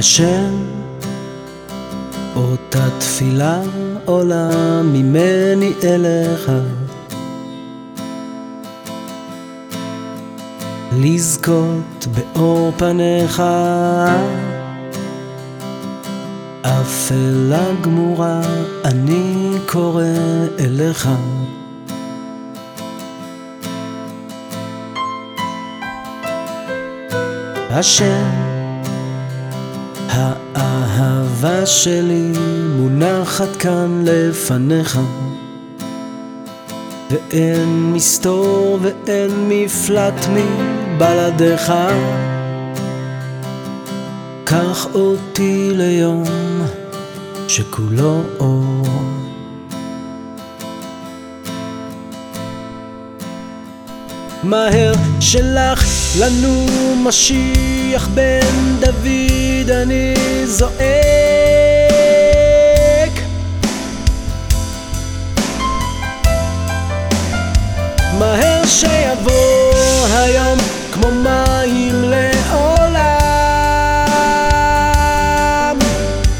השם, אותה תפילה עולה ממני אליך. לזכות באור פניך, אפלה גמורה אני קורא אליך. השם האהבה שלי מונחת כאן לפניך. ואין מסתור ואין מפלט מבלעדיך. קח אותי ליום שכולו אור. מהר שלח לנו משיח בן דוד אני זועק. מהר שיבוא היום כמו מים לעולם.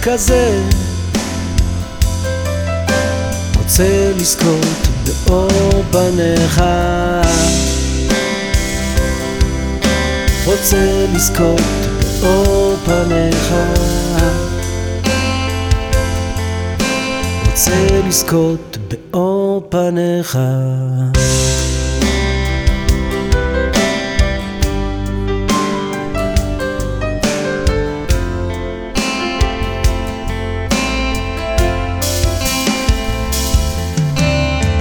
כזה רוצה לזכות באור פניך רוצה לזכות באור פניך רוצה לזכות באור פניך.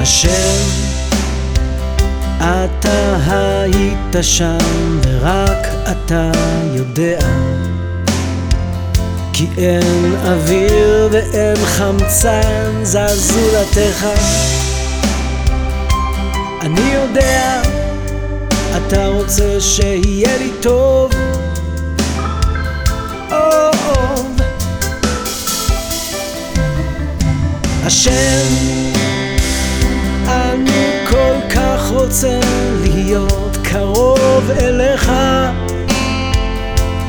השם אתה היית שם ורק אתה יודע כי אין אוויר ואין חמצן זזולתך אני יודע אתה רוצה שיהיה לי טוב. השם רוצה להיות קרוב אליך.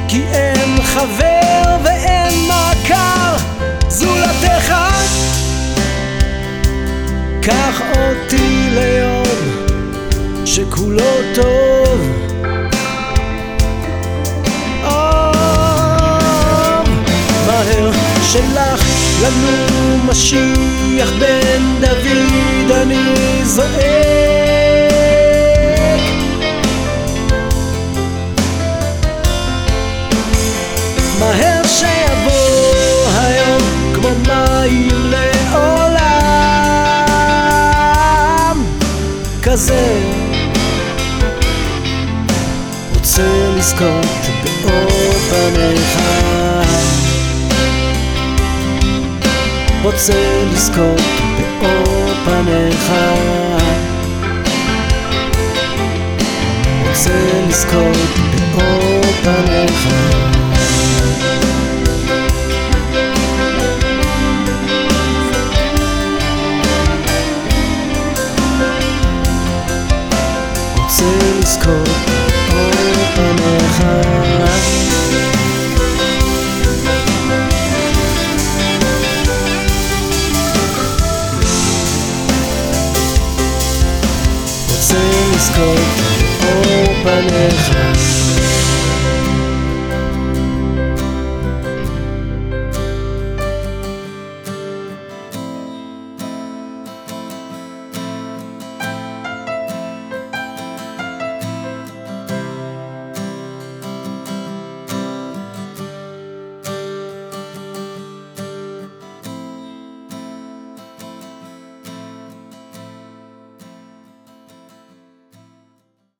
כי אין חבר קח אותי ליום שכולו טוב. מהר שלח לנו משיח בן דוד אני זועק. מהר שיבוא היום כמו מים לעולם כזה. רוצה לזכות באור פניך רוצה לזכות באור פניך רוצה לזכות באור פניך לזכור אור פניך רוצה לזכור אור פניך